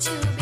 to